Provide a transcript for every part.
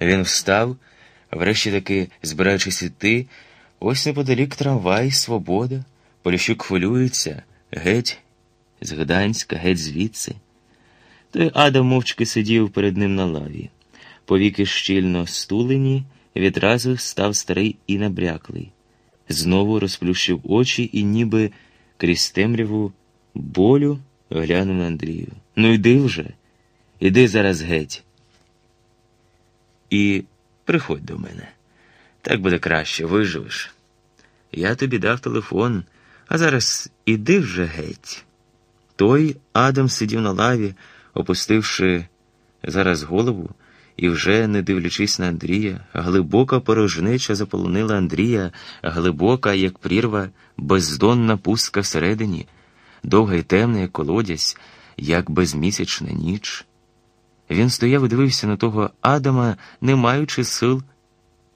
Він встав, врешті таки збираючись іти, ось неподалік трамвай, свобода. Поліщук хвилюється, геть з Гданська, геть звідси. Той Адам мовчки сидів перед ним на лаві. Повіки щільно стулені, відразу став старий і набряклий. Знову розплющив очі і, ніби крізь темряву болю, глянув на Андрію. Ну йди вже, іди зараз геть. І приходь до мене. Так буде краще, виживеш. Я тобі дав телефон, а зараз іди вже геть. Той Адам сидів на лаві, опустивши зараз голову, і вже, не дивлячись на Андрія, глибока порожнеча заполонила Андрія, глибока, як прірва, бездонна пустка всередині, довга й темна, як колодязь, як безмісячна ніч. Він стояв і дивився на того Адама, не маючи сил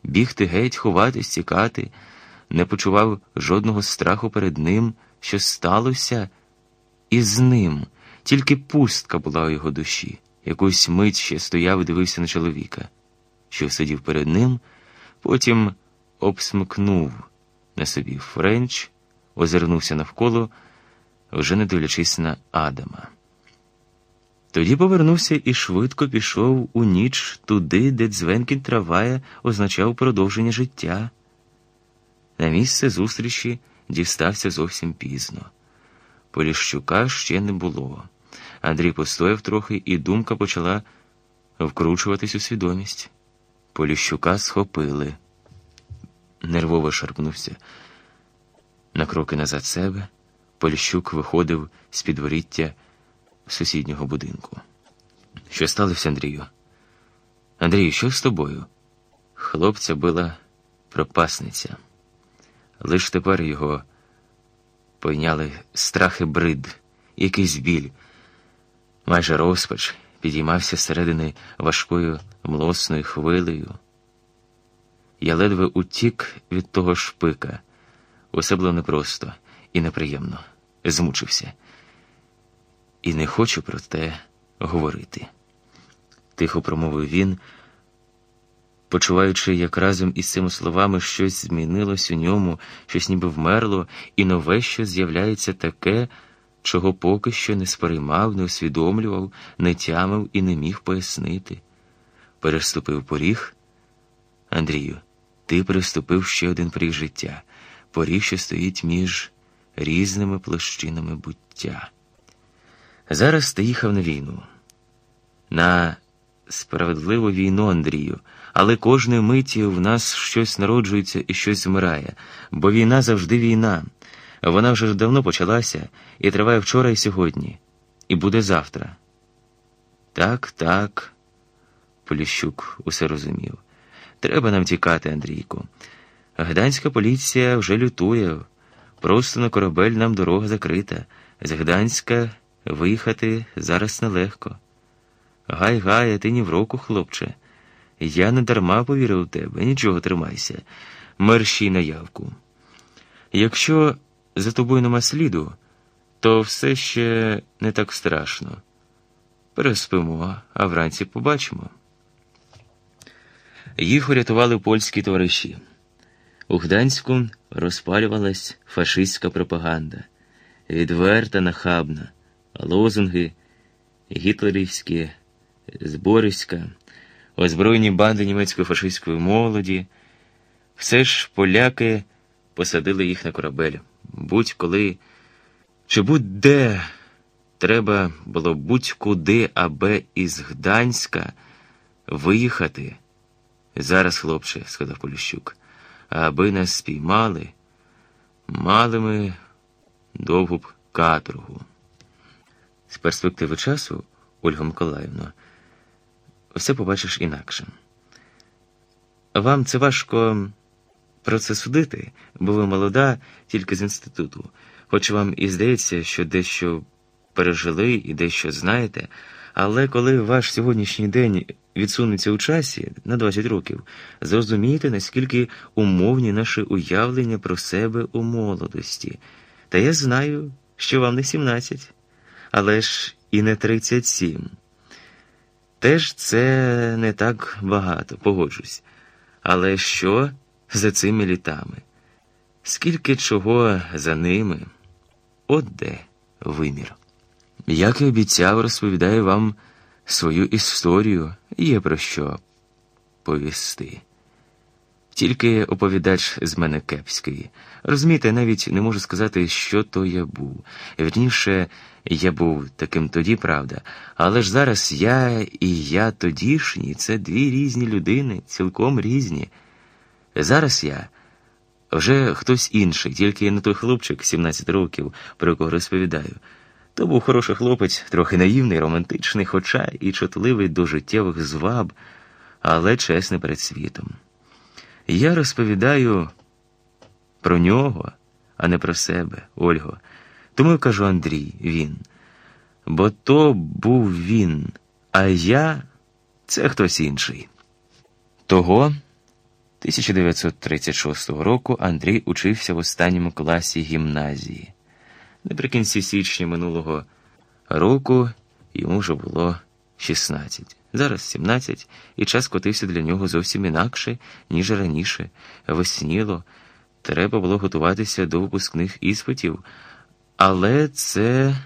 бігти геть, ховатись, тікати, не почував жодного страху перед ним, що сталося із ним, тільки пустка була у його душі. Якусь мить ще стояв і дивився на чоловіка, що сидів перед ним, потім обсмикнув на собі Френч, озирнувся навколо, вже не дивлячись на Адама. Тоді повернувся і швидко пішов у ніч туди, де дзвенкін трамвая означав продовження життя. На місце зустрічі дістався зовсім пізно. Поліщука ще не було. Андрій постояв трохи, і думка почала вкручуватись у свідомість. Поліщука схопили. Нервово шарпнувся. На кроки назад себе Поліщук виходив з підворіття сусіднього будинку. Що сталося, Андрію? Андрію, що з тобою? Хлопця била пропасниця. Лиш тепер його пойняли страх і брид, якийсь біль, майже розпач підіймався зсередини важкою млосною хвилею. Я ледве утік від того шпика. Усе було непросто і неприємно, змучився. І не хочу про те говорити. Тихо промовив він, почуваючи, як разом із цими словами щось змінилось у ньому, щось ніби вмерло, і нове що з'являється таке, чого поки що не сприймав, не усвідомлював, не тямив і не міг пояснити. Переступив поріг. Андрію, ти переступив ще один поріг життя, поріг, що стоїть між різними площинами буття. Зараз ти їхав на війну, на справедливу війну, Андрію, але кожної миті в нас щось народжується і щось змирає, бо війна завжди війна. Вона вже давно почалася і триває вчора і сьогодні, і буде завтра. Так, так, Поліщук усе розумів. Треба нам тікати, Андрійку. Гданська поліція вже лютує. Просто на корабель нам дорога закрита. З Гданська виїхати зараз нелегко. Гай, гай, ти ні в року, хлопче. Я не дарма повірив у тебе, нічого тримайся, мерщій наявку. Якщо за тобою нема сліду, то все ще не так страшно. Переспимо, а вранці побачимо. Їх урятували польські товариші. У Гданську розпалювалась фашистська пропаганда, відверта, нахабна, лозунги, гітлерівські, збориська, озброєні банди німецької фашистської молоді. Все ж поляки посадили їх на корабель. Будь-коли чи будь-де треба було будь-куди, аби із Гданська виїхати. Зараз, хлопче, сказав Поліщук, аби нас спіймали, мали ми довгу б каторгу. З перспективи часу, Ольга Миколаївна, все побачиш інакше. Вам це важко про це судити, бо ви молода тільки з інституту, хоч вам і здається, що дещо пережили і дещо знаєте, але коли ваш сьогоднішній день відсунеться у часі на 20 років, зрозумієте, наскільки умовні наші уявлення про себе у молодості. Та я знаю, що вам не 17, але ж і не 37. Теж це не так багато, погоджусь. Але що за цими літами? Скільки чого за ними? От де вимір. Як і обіцяв, розповідаю вам свою історію, є про що повісти. Тільки оповідач з мене кепський. Розумієте, навіть не можу сказати, що то я був. Вірніше, я був таким тоді, правда. Але ж зараз я і я тодішній це дві різні людини, цілком різні. Зараз я вже хтось інший, тільки не той хлопчик 17 років, про якого розповідаю. То був хороший хлопець, трохи наївний, романтичний, хоча і чутливий до життєвих зваб, але чесний перед світом. Я розповідаю про нього, а не про себе, Ольго. Тому я кажу Андрій, він. Бо то був він, а я це хтось інший. Того 1936 року Андрій учився в останньому класі гімназії. Наприкінці січня минулого року йому вже було 16. Зараз 17, і час котився для нього зовсім інакше, ніж раніше. Весніло. Треба було готуватися до випускних іспитів, але це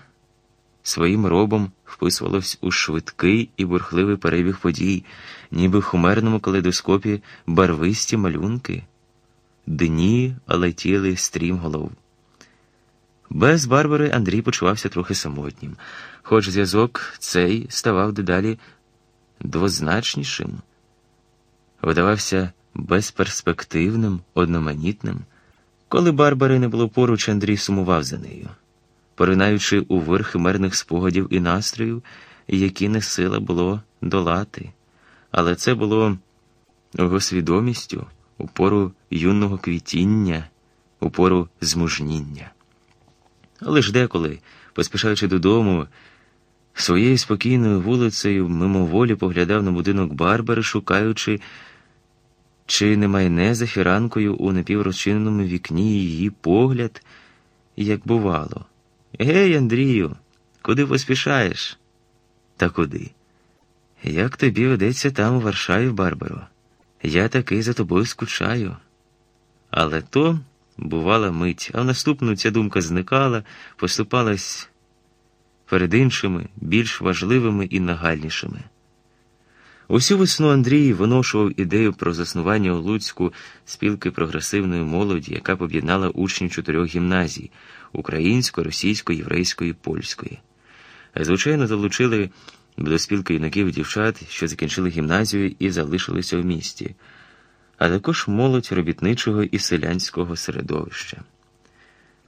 своїм робом вписувалось у швидкий і бурхливий перебіг подій, ніби в хумерному калейдоскопі барвисті малюнки. Дні летіли стрімголов. Без Барбари Андрій почувався трохи самотнім, хоч зв'язок цей ставав дедалі двозначнішим, видавався безперспективним, одноманітним. Коли Барбари не було поруч, Андрій сумував за нею, поринаючи у вир химерних спогадів і настроїв, які не сила було долати. Але це було його свідомістю у пору юного квітіння, у пору змужніння. Але ж деколи, поспішаючи додому, своєю спокійною вулицею мимоволі поглядав на будинок Барбари, шукаючи, чи не майне за фіранкою у напіврозчиненому вікні її погляд, як бувало. Гей, Андрію, куди поспішаєш? Та куди? Як тобі ведеться там у Варшаві, Барбаро? Я таки за тобою скучаю. Але то бувала мить, а в наступну ця думка зникала, поступалась перед іншими, більш важливими і нагальнішими. Усю весну Андрій виношував ідею про заснування у Луцьку спілки прогресивної молоді, яка об'єднала учнів чотирьох гімназій української, російської, єврейської, польської. Звичайно, залучили до спілки юнаків і дівчат, що закінчили гімназію і залишилися в місті, а також молодь робітничого і селянського середовища.